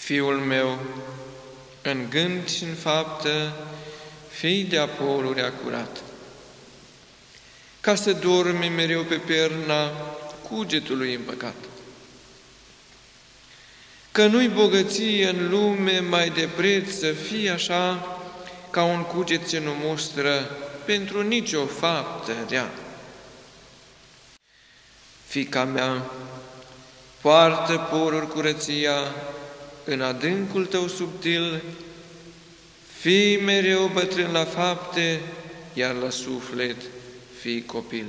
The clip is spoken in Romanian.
Fiul meu, în gând și în faptă, fii de-a polurea curat. Ca să dormi mereu pe perna cugetului împăcat. Că nu-i bogăție în lume mai de preț să fie așa ca un cuget ce nu mustră pentru nicio faptă rea. Fica mea, poartă poruri curăția în adâncul tău subtil, fii mereu bătrân la fapte, iar la suflet fii copil.